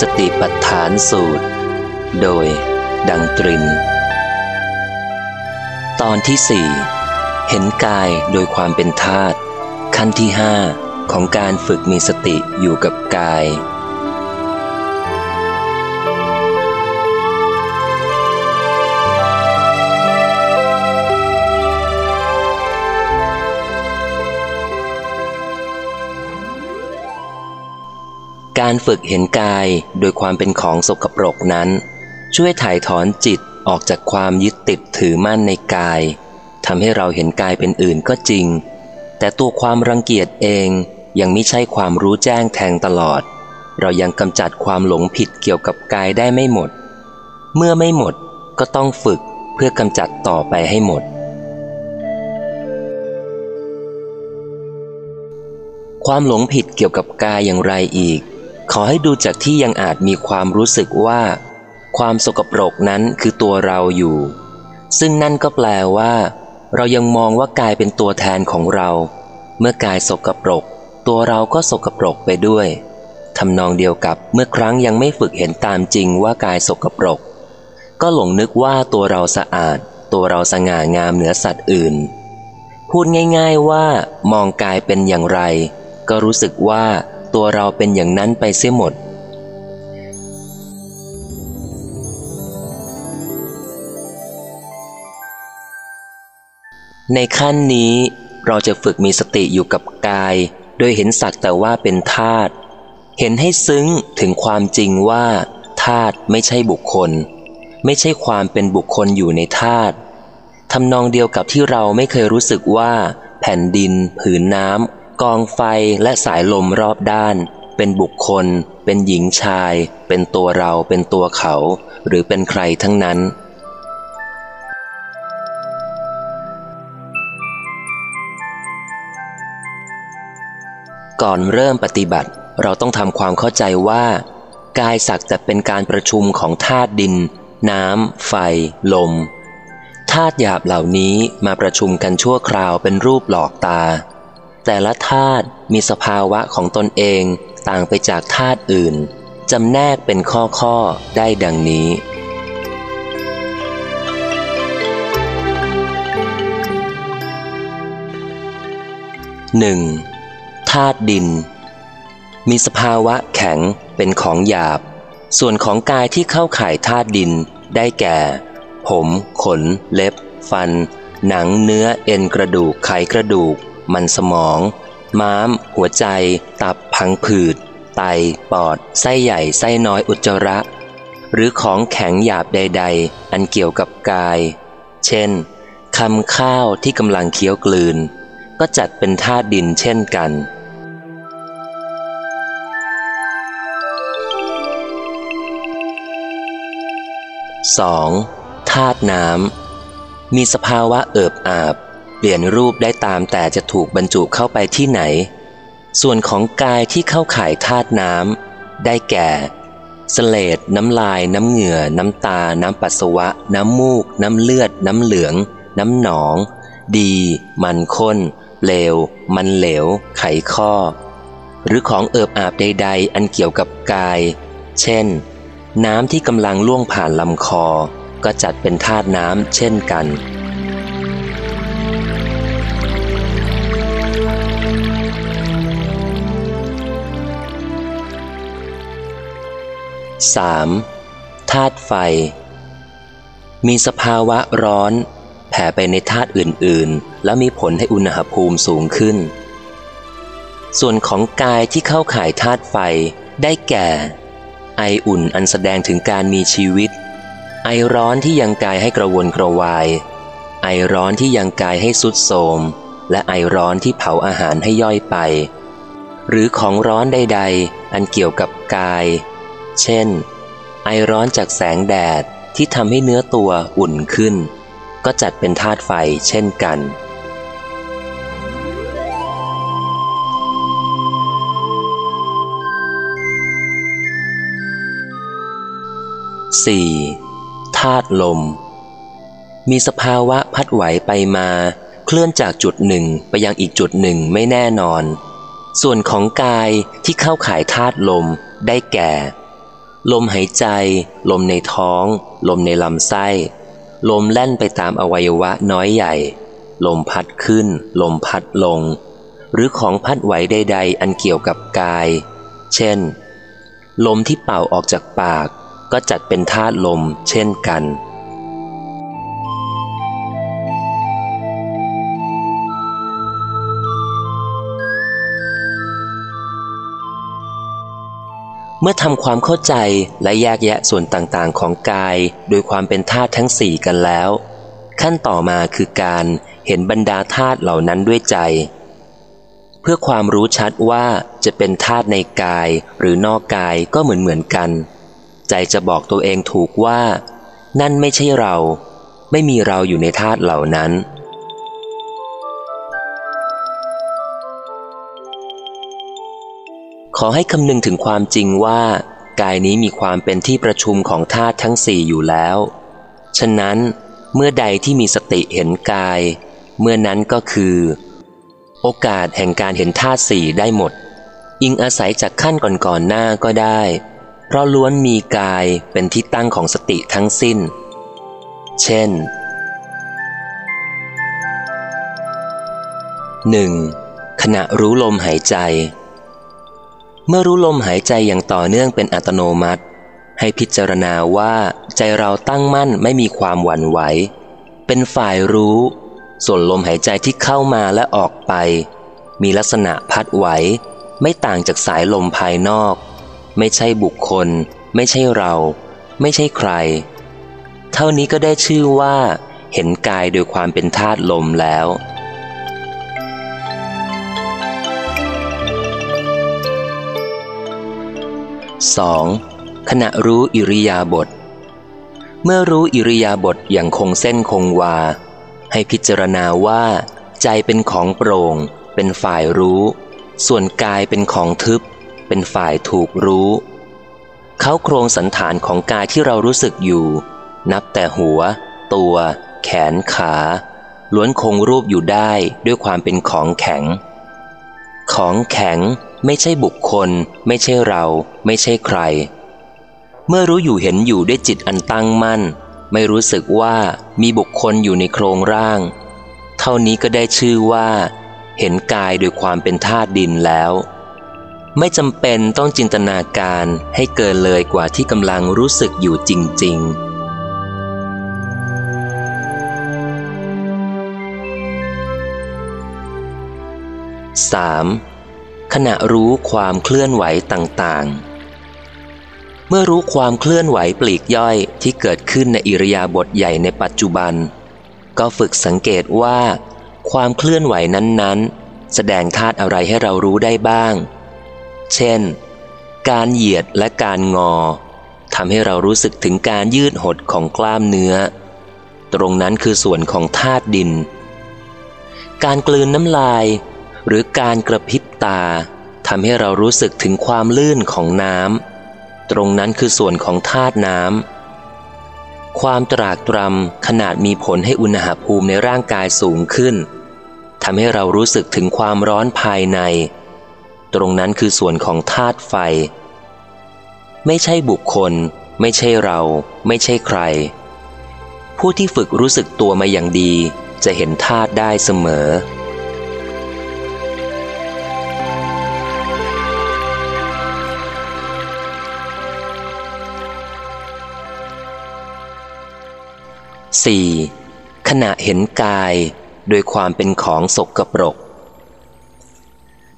สติปัฏฐานสูตร โดยดังตริน ตอนที่สี่เห็นกายโดยความเป็นธาตุขั้นที่ห้าของการฝึกมีสติอยู่กับกาย การฝึกเห็นกายโดยความเป็นของสกปรกนั้น ช่วยถ่ายถอนจิตออกจากความยึดติดถือมั่นในกายทำให้เราเห็นกายเป็นอื่นก็จริง แต่ตัวความรังเกียจเองยังไม่ใช่ความรู้แจ้งแทงตลอด เรายังกำจัดความหลงผิดเกี่ยวกับกายได้ไม่หมด เมื่อไม่หมดก็ต้องฝึกเพื่อกำจัดต่อไปให้หมด ความหลงผิดเกี่ยวกับกายอย่างไรอีก ขอให้ดูจากที่ยังอาจมีความรู้สึกว่า ความสกปรกนั้นคือตัวเราอยู่ ซึ่งนั่นก็แปลว่า เรายังมองว่ากายเป็นตัวแทนของเรา เมื่อกายสกปรก ตัวเราก็สกปรกไปด้วยทำนองเดียวกับเมื่อครั้งยังไม่ฝึกเห็นตามจริงว่ากายสกปรก ก็หลงนึกว่าตัวเราสะอาด ตัวเราสง่างามเหนือสัตว์อื่น พูดง่าย ๆว่า มองกายเป็นอย่างไร ก็รู้สึกว่า ตัวเราเป็นอย่างนั้นไปเสียหมด ในขั้นนี้เราจะฝึกมีสติอยู่กับกาย โดยเห็นสักแต่ว่าเป็นธาตุเห็นให้ซึ้งถึงความจริงว่าธาตุไม่ใช่บุคคล ไม่ใช่ความเป็นบุคคลอยู่ในธาตุทำนองเดียวกับที่เราไม่เคยรู้สึกว่า แผ่นดิน ผืนน้ำ กองไฟและสายลมรอบด้าน เป็นบุคคล เป็นหญิงชาย เป็นตัวเราเป็นตัวเขา หรือเป็นใครทั้งนั้น ก่อนเริ่มปฏิบัติเราต้องทำความเข้าใจว่า กายสักจะเป็นการประชุมของธาตุดิน น้ำ ไฟ ลมธาตุหยาบเหล่านี้มาประชุมกันชั่วคราวเป็นรูปหลอกตา แต่ละธาตุมีสภาวะของตนเองต่างไปจากธาตุอื่น จำแนกเป็นข้อข้อได้ดังนี้ 1. ธาตุดิน มีสภาวะแข็งเป็นของหยาบ ส่วนของกายที่เข้าข่ายธาตุดินได้แก่ ผม ขน เล็บ ฟัน หนังเนื้อเอ็นกระดูกไขกระดูก มันสมอง ม้าม หัวใจ ตับพังผืด ไต ปอด ไส้ใหญ่ ไส้น้อยอุจจาระ หรือของแข็งหยาบใด ๆ อันเกี่ยวกับกาย เช่นคำข้าวที่กำลังเคี้ยวกลืน ก็จัดเป็นธาตุดินเช่นกัน 2. ธาตุน้ำมีสภาวะเอิบอาบ เปลี่ยนรูปได้ตามแต่จะถูกบรรจุเข้าไปที่ไหน ส่วนของกายที่เข้าข่ายธาตุน้ำได้แก่สเลดน้ำลาย น้ำเหงื่อ น้ำตา น้ำปัสสาวะ น้ำมูก น้ำเลือด น้ำเหลือง น้ำหนอง ดี มันข้นเลว มันเหลว ไขข้อ หรือของเอิบอาบใด ๆ อันเกี่ยวกับกาย เช่น น้ำที่กำลังล่วงผ่านลำคอ ก็จัดเป็นธาตุน้ำเช่นกัน 3. ธาตุไฟ มีสภาวะร้อน แผ่ไปในธาตุอื่นๆ แล้วมีผลให้อุณหภูมิสูงขึ้น ส่วนของกายที่เข้าข่ายธาตุไฟได้แก่ ไออุ่นอันแสดงถึงการมีชีวิต ไอร้อนที่ยังกายให้กระวนกระวาย ไอร้อนที่ยังกายให้สุดโทมและไอร้อนที่เผาอาหารให้ย่อยไป หรือของร้อนใด ๆ อันเกี่ยวกับกาย เช่น ไอร้อนจากแสงแดดที่ทำให้เนื้อตัวอุ่นขึ้น ก็จัดเป็นธาตุไฟเช่นกัน 4. ธาตุลม มีสภาวะพัดไหวไปมา เคลื่อนจากจุดหนึ่งไปยังอีกจุดหนึ่งไม่แน่นอน ส่วนของกายที่เข้าข่ายธาตุลมได้แก่ ลมหายใจ ลมในท้อง ลมในลำไส้ ลมแล่นไปตามอวัยวะน้อยใหญ่ ลมพัดขึ้น ลมพัดลง หรือของพัดไหวใด ๆ อันเกี่ยวกับกาย เช่น ลมที่เป่าออกจากปาก ก็จัดเป็นธาตุลม เช่นกัน เมื่อทำความเข้าใจและแยกแยะส่วนต่างๆ ของกาย โดยความเป็นธาตุทั้งสี่กันแล้ว ขั้นต่อมาคือการเห็นบรรดาธาตุเหล่านั้นด้วยใจ เพื่อความรู้ชัดว่าจะเป็นธาตุในกายหรือนอกกายก็เหมือนเหมือนกัน ใจจะบอกตัวเองถูกว่า นั่นไม่ใช่เรา ไม่มีเราอยู่ในธาตุเหล่านั้น อให้คำนึงถึงความจริงว่า กายนี้มีความเป็นที่ประชุมของธาตุทั้งสี่อยู่แล้ว ฉะนั้นเมื่อใดที่มีสติเห็นกาย เมื่อนั้นก็คือ โอกาสแห่งการเห็นธาตุสี่ได้หมด อิงอาศัยจากขั้นก่อนๆหน้าก็ได้ เพราะล้วนมีกายเป็นที่ตั้งของสติทั้งสิ้น เช่น 1. ขณะรู้ลมหายใจ เมื่อรู้ลมหายใจอย่างต่อเนื่องเป็นอัตโนมัติ ให้พิจารณาว่าใจเราตั้งมั่นไม่มีความหวั่นไหว เป็นฝ่ายรู้ ส่วนลมหายใจที่เข้ามาและออกไป มีลักษณะพัดไหว ไม่ต่างจากสายลมภายนอก ไม่ใช่บุคคล ไม่ใช่เรา ไม่ใช่ใคร เท่านี้ก็ได้ชื่อว่า เห็นกายโดยความเป็นธาตุลมแล้ว 2. ขณะรู้อิริยาบถเมื่อรู้อิริยาบถอย่างคงเส้นคงวา ให้พิจารณาว่า ใจเป็นของโปร่ง เป็นฝ่ายรู้ ส่วนกายเป็นของทึบ เป็นฝ่ายถูกรู้ เขาโครงสันฐานของกายที่เรารู้สึกอยู่ นับแต่หัว ตัว แขนขา ล้วนคงรูปอยู่ได้ด้วยความเป็นของแข็ง ของแข็ง ไม่ใช่บุคคล ไม่ใช่เรา ไม่ใช่ใคร เมื่อรู้อยู่เห็นอยู่ด้วยจิตอันตั้งมั่น ไม่รู้สึกว่ามีบุคคลอยู่ในโครงร่าง เท่านี้ก็ได้ชื่อว่า เห็นกายโดยความเป็นธาตุดินแล้ว ไม่จำเป็นต้องจินตนาการให้เกินเลยกว่าที่กำลังรู้สึกอยู่จริงๆ 3. ขณะรู้ความเคลื่อนไหวต่างๆ เมื่อรู้ความเคลื่อนไหวปลีกย่อยที่เกิดขึ้นในอิริยาบถใหญ่ในปัจจุบัน ก็ฝึกสังเกตว่า ความเคลื่อนไหวนั้นๆ แสดงธาตุอะไรให้เรารู้ได้บ้าง เช่น การเหยียดและการงอทำให้เรารู้สึกถึงการยืดหดของกล้ามเนื้อ ตรงนั้นคือส่วนของธาตุดิน การกลืนน้ำลาย หรือการกระพริบตาทำให้เรารู้สึกถึงความลื่นของน้ำตรงนั้นคือส่วนของธาตุน้ำความตรากตรำขนาดมีผลให้อุณหภูมิในร่างกายสูงขึ้นทำให้เรารู้สึกถึงความร้อนภายใน ตรงนั้นคือส่วนของธาตุไฟ ไม่ใช่บุคคล ไม่ใช่เรา ไม่ใช่ใคร ผู้ที่ฝึกรู้สึกตัวมาอย่างดีจะเห็นธาตุได้เสมอ 4. ขณะเห็นกายโดยความเป็นของสกปรก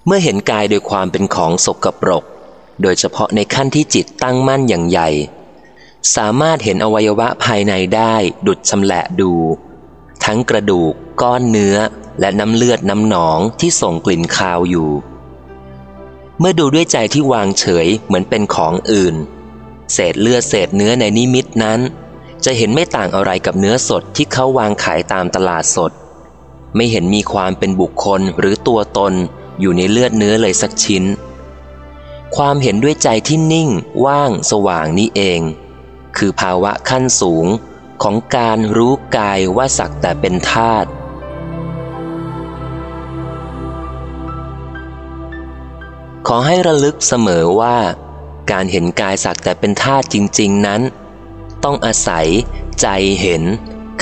เมื่อเห็นกายโดยความเป็นของสกปรก โดยเฉพาะในขั้นที่จิตตั้งมั่นอย่างใหญ่ สามารถเห็นอวัยวะภายในได้ดุดชำแหละดู ทั้งกระดูก ก้อนเนื้อ และน้ำเลือดน้ำหนองที่ส่งกลิ่นคาวอยู่ เมื่อดูด้วยใจที่วางเฉยเหมือนเป็นของอื่น เศษเลือดเศษเนื้อในนิมิตนั้น จะเห็นไม่ต่างอะไรกับเนื้อสดที่เขาวางขายตามตลาดสด ไม่เห็นมีความเป็นบุคคลหรือตัวตนอยู่ในเลือดเนื้อเลยสักชิ้น ความเห็นด้วยใจที่นิ่ง ว่าง สว่างนี้เอง คือภาวะขั้นสูงของการรู้กายว่าสักแต่เป็นธาตุขอให้ระลึกเสมอว่า การเห็นกายสักแต่เป็นธาตุจริง ๆ นั้น ต้องอาศัย ใจเห็น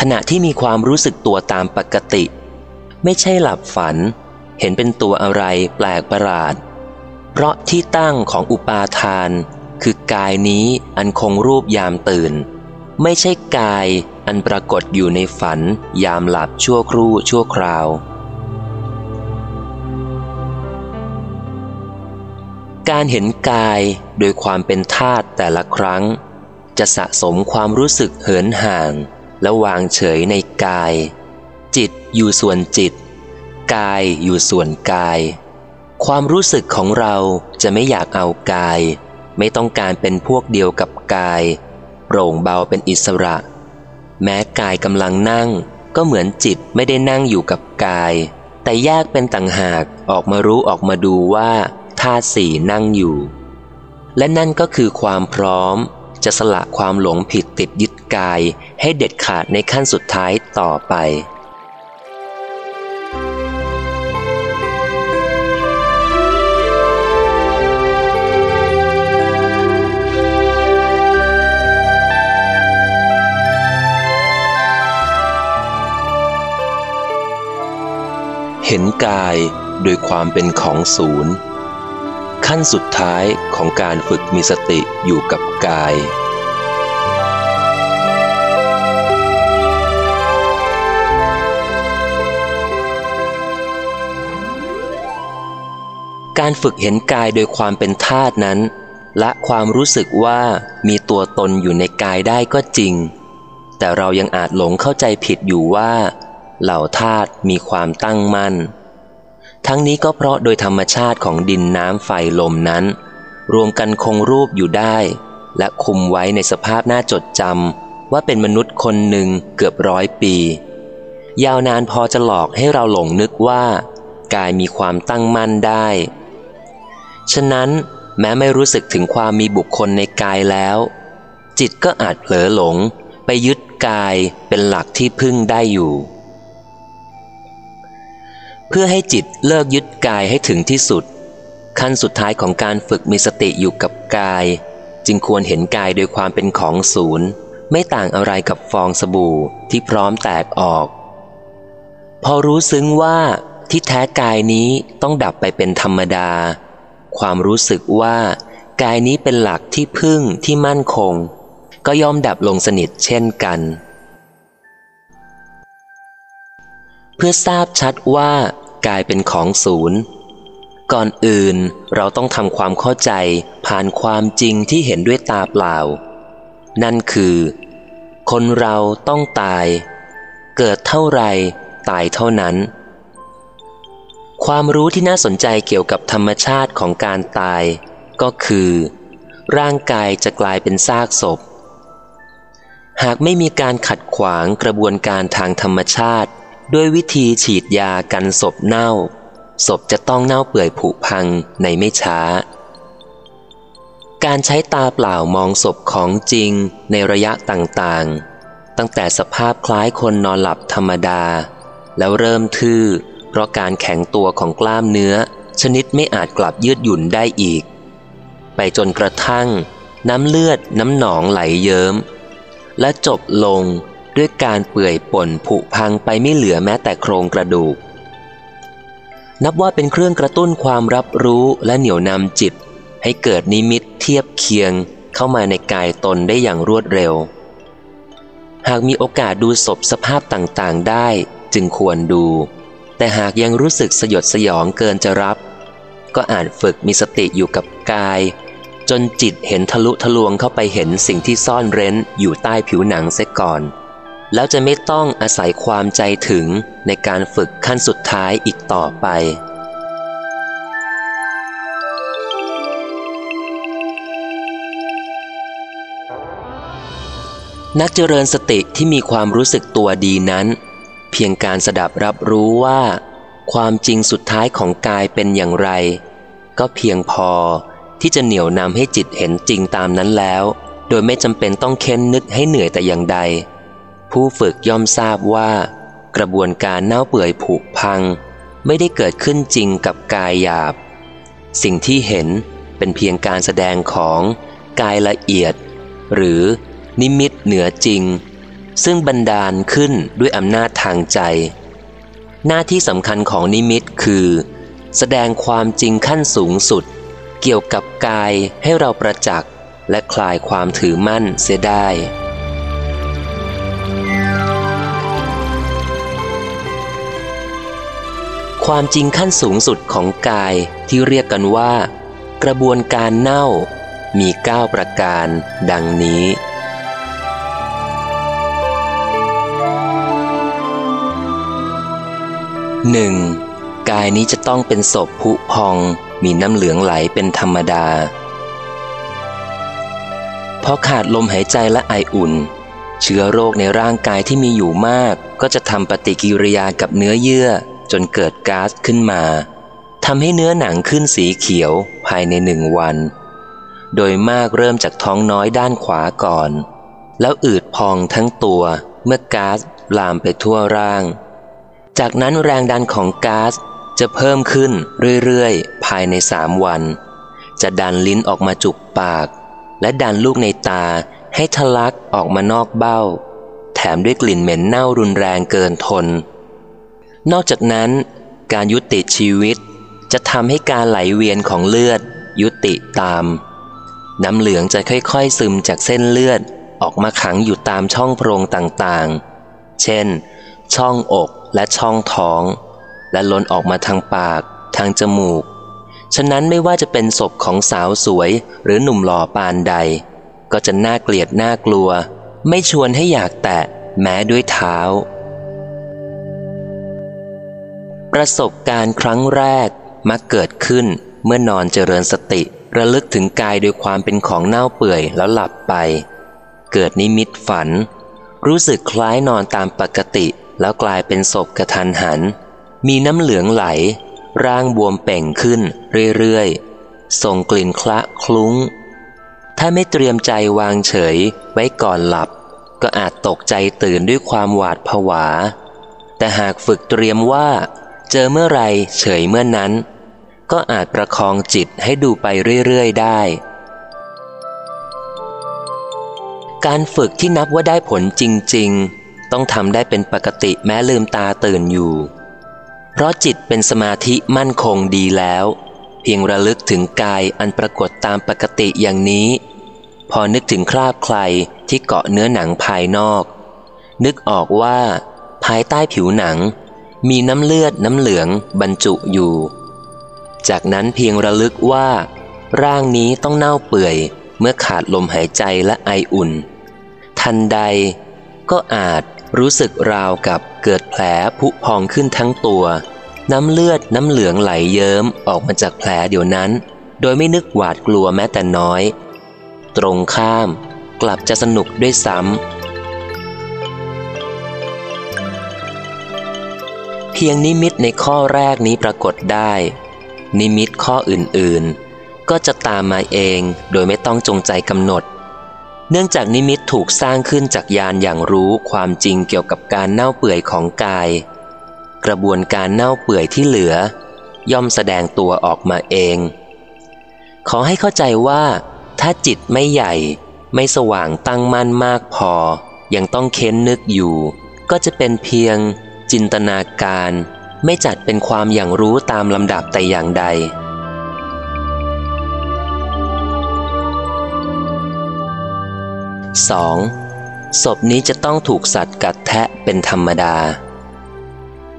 ขณะที่มีความรู้สึกตัวตามปกติ ไม่ใช่หลับฝัน เห็นเป็นตัวอะไรแปลกประหลาด เพราะที่ตั้งของอุปาทาน คือกายนี้อันคงรูปยามตื่น ไม่ใช่กายอันปรากฏอยู่ในฝัน ยามหลับชั่วครู่ชั่วคราว การเห็นกายโดยความเป็นธาตุแต่ละครั้ง จะสะสมความรู้สึกเหินห่าง และวางเฉยในกาย จิตอยู่ส่วนจิต กายอยู่ส่วนกาย ความรู้สึกของเราจะไม่อยากเอากาย ไม่ต้องการเป็นพวกเดียวกับกาย โปร่งเบาเป็นอิสระ แม้กายกำลังนั่ง ก็เหมือนจิตไม่ได้นั่งอยู่กับกาย แต่แยกเป็นต่างหากออกมารู้ออกมาดูว่าธาตุสี่นั่งอยู่ และนั่นก็คือความพร้อม จะสละความหลงผิดติดยึดกาย ให้เด็ดขาดในขั้นสุดท้ายต่อไปเห็นกายโดยความเป็นของศูนย์ ขั้นสุดท้ายของการฝึกมีสติอยู่กับกาย การฝึกเห็นกายโดยความเป็นธาตุนั้นและความรู้สึกว่ามีตัวตนอยู่ในกายได้ก็จริง แต่เรายังอาจหลงเข้าใจผิดอยู่ว่า เหล่าธาตุมีความตั้งมั่น ทั้งนี้ก็เพราะโดยธรรมชาติของดินน้ำไฟลมนั้น รวมกันคงรูปอยู่ได้ และคุมไว้ในสภาพน่าจดจำว่าเป็นมนุษย์คนหนึ่งเกือบร้อยปี ยาวนานพอจะหลอกให้เราหลงนึกว่า กายมีความตั้งมั่นได้ ฉะนั้นแม้ไม่รู้สึกถึงความมีบุคคลในกายแล้ว จิตก็อาจเผลอหลงไปยึดกายเป็นหลักที่พึ่งได้อยู่ เพื่อให้จิตเลิกยึดกายให้ถึงที่สุด ขั้นสุดท้ายของการฝึกมีสติอยู่กับกาย จึงควรเห็นกายโดยความเป็นของศูนย์ ไม่ต่างอะไรกับฟองสบู่ที่พร้อมแตกออก พอรู้ซึ้งว่าที่แท้กายนี้ต้องดับไปเป็นธรรมดา ความรู้สึกว่ากายนี้เป็นหลักที่พึ่งที่มั่นคง ก็ยอมดับลงสนิทเช่นกัน เพื่อทราบชัดว่า กายเป็นของศูนย์ ก่อนอื่นเราต้องทำความเข้าใจผ่านความจริงที่เห็นด้วยตาเปล่า นั่นคือ คนเราต้องตาย เกิดเท่าไรตายเท่านั้น ความรู้ที่น่าสนใจเกี่ยวกับธรรมชาติของการตาย ก็คือ ร่างกายจะกลายเป็นซากศพ หากไม่มีการขัดขวางกระบวนการทางธรรมชาติ ด้วยวิธีฉีดยากันศพเน่า ศพจะต้องเน่าเปื่อยผุพังในไม่ช้า การใช้ตาเปล่ามองศพของจริงในระยะต่างๆ ตั้งแต่สภาพคล้ายคนนอนหลับธรรมดา แล้วเริ่มทื่อ เพราะการแข็งตัวของกล้ามเนื้อ ชนิดไม่อาจกลับยืดหยุ่นได้อีก ไปจนกระทั่ง น้ำเลือดน้ำหนองไหลเยิ้ม และจบลง ด้วยการเปื่อยป่นผุพังไปไม่เหลือแม้แต่โครงกระดูก นับว่าเป็นเครื่องกระตุ้นความรับรู้และเหนี่ยวนำจิต ให้เกิดนิมิตเทียบเคียงเข้ามาในกายตนได้อย่างรวดเร็ว หากมีโอกาสดูศพสภาพต่างๆได้จึงควรดู แต่หากยังรู้สึกสยดสยองเกินจะรับ ก็อาจฝึกมีสติอยู่กับกาย จนจิตเห็นทะลุทะลวงเข้าไปเห็นสิ่งที่ซ่อนเร้นอยู่ใต้ผิวหนังเสียก่อน แล้วจะไม่ต้องอาศัยความใจถึงในการฝึกขั้นสุดท้ายอีกต่อไป นักเจริญสติที่มีความรู้สึกตัวดีนั้น เพียงการสดับรับรู้ว่า ความจริงสุดท้ายของกายเป็นอย่างไร ก็เพียงพอที่จะเหนี่ยวนำให้จิตเห็นจริงตามนั้นแล้ว โดยไม่จำเป็นต้องเค้นนึกให้เหนื่อยแต่อย่างใด ผู้ฝึกย่อมทราบว่า กระบวนการเน่าเปื่อยผุพัง ไม่ได้เกิดขึ้นจริงกับกายหยาบ สิ่งที่เห็นเป็นเพียงการแสดงของกายละเอียด หรือนิมิตเหนือจริง ซึ่งบันดาลขึ้นด้วยอำนาจทางใจ หน้าที่สำคัญของนิมิตคือ แสดงความจริงขั้นสูงสุด เกี่ยวกับกายให้เราประจักษ์และคลายความถือมั่นเสียได้ ความจริงขั้นสูงสุดของกายที่เรียกกันว่า กระบวนการเน่า มี 9 ประการ ดังนี้ 1. กายนี้จะต้องเป็นศพผุพอง มีน้ำเหลืองไหลเป็นธรรมดา พอขาดลมหายใจและไออุ่น เชื้อโรคในร่างกายที่มีอยู่มาก ก็จะทำปฏิกิริยากับเนื้อเยื่อ จนเกิดก๊าซขึ้นมาทำให้เนื้อหนังขึ้นสีเขียวภายในหนึ่งวัน โดยมากเริ่มจากท้องน้อยด้านขวาก่อน แล้วอืดพองทั้งตัวเมื่อก๊าซลามไปทั่วร่าง จากนั้นแรงดันของก๊าซจะเพิ่มขึ้นเรื่อยๆ ภายในสามวัน จะดันลิ้นออกมาจุกปาก และดันลูกในตาให้ทะลักออกมานอกเบ้า แถมด้วยกลิ่นเหม็นเน่ารุนแรงเกินทน นอกจากนั้น การยุติชีวิตจะทำให้การไหลเวียนของเลือด ยุติตาม น้ำเหลืองจะค่อยๆซึมจากเส้นเลือดออกมาขังอยู่ตามช่องโพรงต่างๆ เช่น ช่องอกและช่องท้อง และล้นออกมาทางปาก ทางจมูก ฉะนั้นไม่ว่าจะเป็นศพของสาวสวยหรือหนุ่มหล่อปานใด ก็จะน่าเกลียดน่ากลัว ไม่ชวนให้อยากแตะแม้ด้วยเท้า ประสบการณ์ครั้งแรกมักเกิดขึ้นเมื่อนอนเจริญสติ ระลึกถึงกายโดยความเป็นของเน่าเปื่อยแล้วหลับไป เกิดนิมิตฝัน รู้สึกคล้ายนอนตามปกติ แล้วกลายเป็นศพกระทันหัน มีน้ำเหลืองไหล ร่างบวมเป่งขึ้นเรื่อยๆ ส่งกลิ่นคละคลุ้ง ถ้าไม่เตรียมใจวางเฉยไว้ก่อนหลับ ก็อาจตกใจตื่นด้วยความหวาดผวา แต่หากฝึกเตรียมว่า เจอเมื่อไรเฉยเมื่อนั้น ก็อาจประคองจิตให้ดูไปเรื่อย ๆ ได้ การฝึกที่นับว่าได้ผลจริง ๆ ต้องทำได้เป็นปกติแม้ลืมตาตื่นอยู่ เพราะจิตเป็นสมาธิมั่นคงดีแล้ว เพียงระลึกถึงกายอันปรากฏตามปกติอย่างนี้ พอนึกถึงคราบใครที่เกาะเนื้อหนังภายนอก นึกออกว่า ภายใต้ผิวหนัง มีน้ำเลือดน้ำเหลืองบรรจุอยู่ จากนั้นเพียงระลึกว่า ร่างนี้ต้องเน่าเปื่อยเมื่อขาดลมหายใจและไออุ่น ทันใดก็อาจรู้สึกราวกับเกิดแผลผุพองขึ้นทั้งตัว น้ำเลือดน้ำเหลืองไหลเยิ้มออกมาจากแผลเดี๋ยวนั้น โดยไม่นึกหวาดกลัวแม้แต่น้อย ตรงข้ามกลับจะสนุกด้วยซ้ำ พียงนิมิตในข้อแรกนี้ปรากฏได้ นิมิตข้ออื่นๆ ก็จะตามมาเองโดยไม่ต้องจงใจกำหนด เนื่องจากนิมิตถูกสร้างขึ้นจากยานอย่างรู้ความจริงเกี่ยวกับการเน่าเปื่อยของกาย กระบวนการเน่าเปื่อยที่เหลือ ย่อมแสดงตัวออกมาเอง ขอให้เข้าใจว่า ถ้าจิตไม่ใหญ่ไม่สว่างตั้งมั่นมากพอ ยังต้องเค้นนึกอยู่ ก็จะเป็นเพียง จินตนาการ ไม่จัดเป็นความอย่างรู้ตามลำดับแต่อย่างใด 2. ศพนี้จะต้องถูกสัตว์กัดแทะเป็นธรรมดา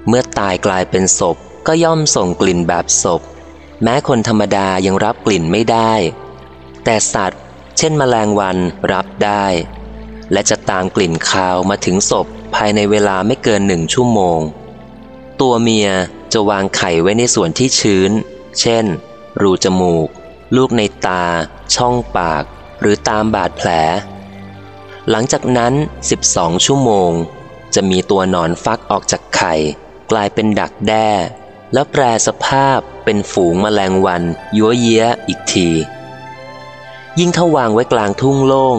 เมื่อตายกลายเป็นศพก็ย่อมส่งกลิ่นแบบศพ แม้คนธรรมดายังรับกลิ่นไม่ได้ แต่สัตว์ เช่นมแมลงวันรับได้ และจะตามกลิ่นคาวมาถึงศพ ภายในเวลาไม่เกินหนึ่งชั่วโมง ตัวเมียจะวางไข่ไว้ในส่วนที่ชื้น เช่น รูจมูก ลูกในตา ช่องปาก หรือตามบาดแผล หลังจากนั้น 12 ชั่วโมง จะมีตัวหนอนฟักออกจากไข่ กลายเป็นดักแด้ แล้วแปรสภาพเป็นฝูงมแมลงวันยัวเยียอีกที ยิ่งถ้าวางไว้กลางทุ่งโล่ง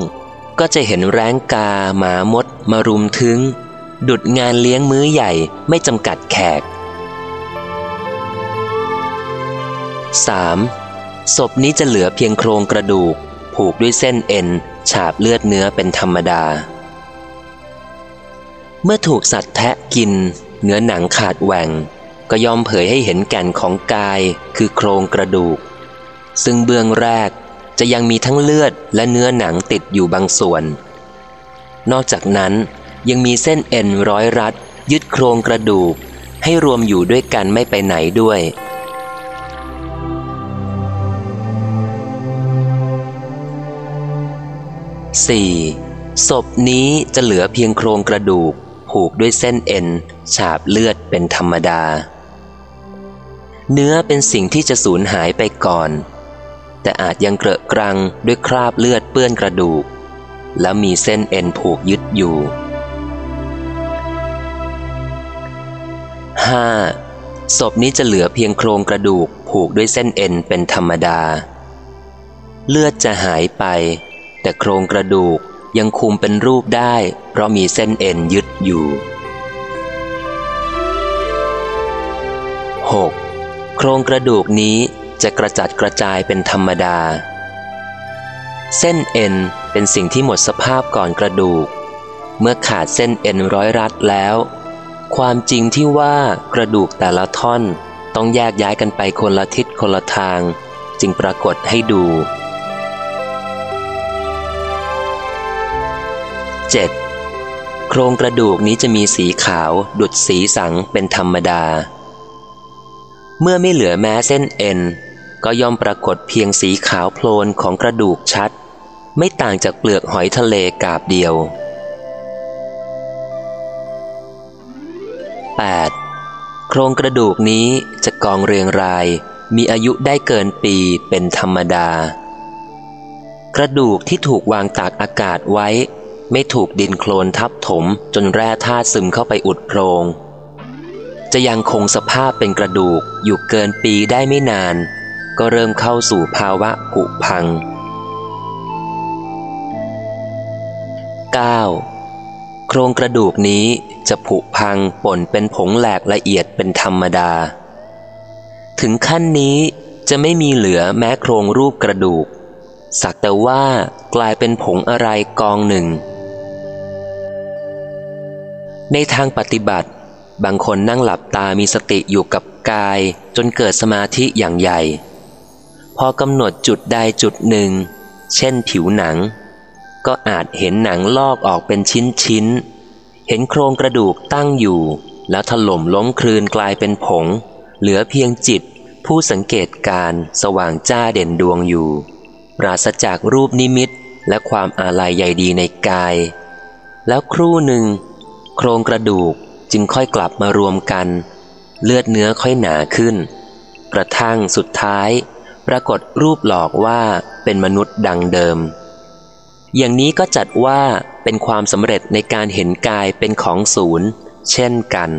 ก็จะเห็นแร้งกา หมามด มารุมถึง ดุดงานเลี้ยงมื้อใหญ่ไม่จำกัดแขก 3. ศพนี้จะเหลือเพียงโครงกระดูก ผูกด้วยเส้นเอ็น ฉาบเลือดเนื้อเป็นธรรมดา เมื่อถูกสัตว์แทะกิน เนื้อหนังขาดแหว่ง ก็ยอมเผยให้เห็นแก่นของกายคือโครงกระดูก ซึ่งเบื้องแรกจะยังมีทั้งเลือดและเนื้อหนังติดอยู่บางส่วน นอกจากนั้น ยังมีเส้นเอ็นร้อยรัด ยึดโครงกระดูก ให้รวมอยู่ด้วยกันไม่ไปไหนด้วย 4. ศพนี้จะเหลือเพียงโครงกระดูก ผูกด้วยเส้นเอ็น ฉาบเลือดเป็นธรรมดา เนื้อเป็นสิ่งที่จะสูญหายไปก่อน แต่อาจยังเกลอะกรังด้วยคราบเลือดเปื้อนกระดูก แล้วมีเส้นเอ็นผูกยึดอยู่ 5. ศพนี้จะเหลือเพียงโครงกระดูกผูกด้วยเส้นเอ็นเป็นธรรมดา เลือดจะหายไป แต่โครงกระดูกยังคุมเป็นรูปได้ เพราะมีเส้นเอ็นยึดอยู่ 6. โครงกระดูกนี้จะกระจัดกระจายเป็นธรรมดา เส้นเอ็นเป็นสิ่งที่หมดสภาพก่อนกระดูก เมื่อขาดเส้นเอ็นร้อยรัดแล้ว ความจริงที่ว่ากระดูกแต่ละท่อนต้องแยกย้ายกันไปคนละทิศคนละทาง จึงปรากฏให้ดู 7. โครงกระดูกนี้จะมีสีขาวดุดสีสังเป็นธรรมดา เมื่อไม่เหลือแม้เส้นเอ็น ก็ย่อมปรากฏเพียงสีขาวโพลนของกระดูกชัด ไม่ต่างจากเปลือกหอยทะเลกาบเดียว 8. โครงกระดูกนี้จะกองเรียงรายมีอายุได้เกินปีเป็นธรรมดา กระดูกที่ถูกวางตากอากาศไว้ ไม่ถูกดินโคลนทับถมจนแร่ธาตุซึมเข้าไปอุดโพรง จะยังคงสภาพเป็นกระดูกอยู่เกินปีได้ไม่นาน ก็เริ่มเข้าสู่ภาวะผุพัง 9. โครงกระดูกนี้จะผุพังป่นเป็นผงแหลกละเอียดเป็นธรรมดา ถึงขั้นนี้จะไม่มีเหลือแม้โครงรูปกระดูก สักแต่ว่ากลายเป็นผงอะไรกองหนึ่ง ในทางปฏิบัติ บางคนนั่งหลับตามีสติอยู่กับกายจนเกิดสมาธิอย่างใหญ่ พอกำหนดจุดใดจุดหนึ่ง เช่นผิวหนัง ก็อาจเห็นหนังลอกออกเป็นชิ้นชิ้น เห็นโครงกระดูกตั้งอยู่ แล้วถล่มล้มคลืนกลายเป็นผง เหลือเพียงจิต ผู้สังเกตการสว่างจ้าเด่นดวงอยู่ ปราศจากรูปนิมิตและความอาลัยใยดีในกาย แล้วครู่หนึ่ง โครงกระดูกจึงค่อยกลับมารวมกัน เลือดเนื้อค่อยหนาขึ้น กระทั่งสุดท้าย ปรากฏรูปหลอกว่าเป็นมนุษย์ดังเดิม อย่างนี้ก็จัดว่าเป็นความสำเร็จในการเห็นกายเป็นของศูนย์ เช่นกัน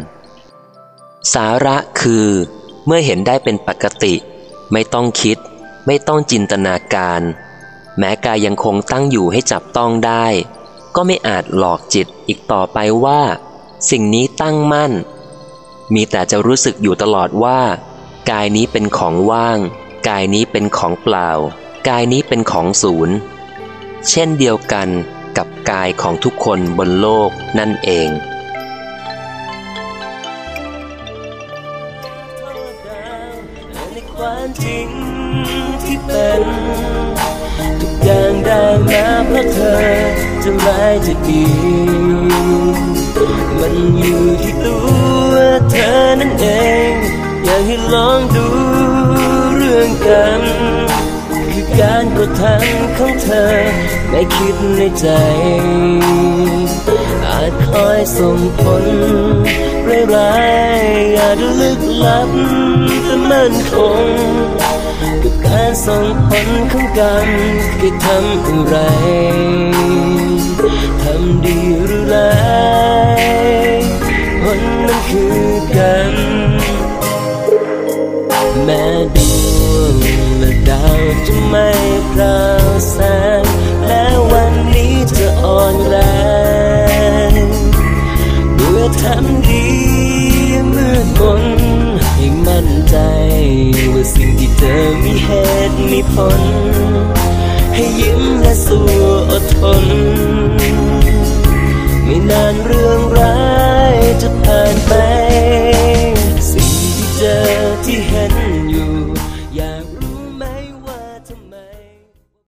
สาระคือ เมื่อเห็นได้เป็นปกติ ไม่ต้องคิด ไม่ต้องจินตนาการ แม้กายยังคงตั้งอยู่ให้จับต้องได้ ก็ไม่อาจหลอกจิตอีกต่อไปว่า สิ่งนี้ตั้งมั่น มีแต่จะรู้สึกอยู่ตลอดว่า กายนี้เป็นของว่าง กายนี้เป็นของเปล่า กายนี้เป็นของศูนย์ เช่นเดียวกันกับกายของทุกคนบนโลกนั่นเอง ทุกอย่างได้มาเพราะเธอจะร้ายจะดี มันอยู่ที่ตัวเธอนั่นเอง อยากให้ลองดูเรื่องกัน การกระทำของเธอไม่คิดในใจ อาจคอยส่งผลร้ายๆอาจลึกลับแต่มั่นคงกับการส่งผลของกรรมคือทำอะไรทำดีหรือร้ายผลนั้นคือกันแม้ จะไม่พราวแสงและวันนี้จะอ่อนแรงเมื่อทำดีมืดมนให้มั่นใจว่าสิ่งที่เธอมีเหตุมีผล ให้ยิ้มและสู้อดทน ไม่นานเรื่องร้ายจะผ่านไป สิ่งที่เจอที่เห็น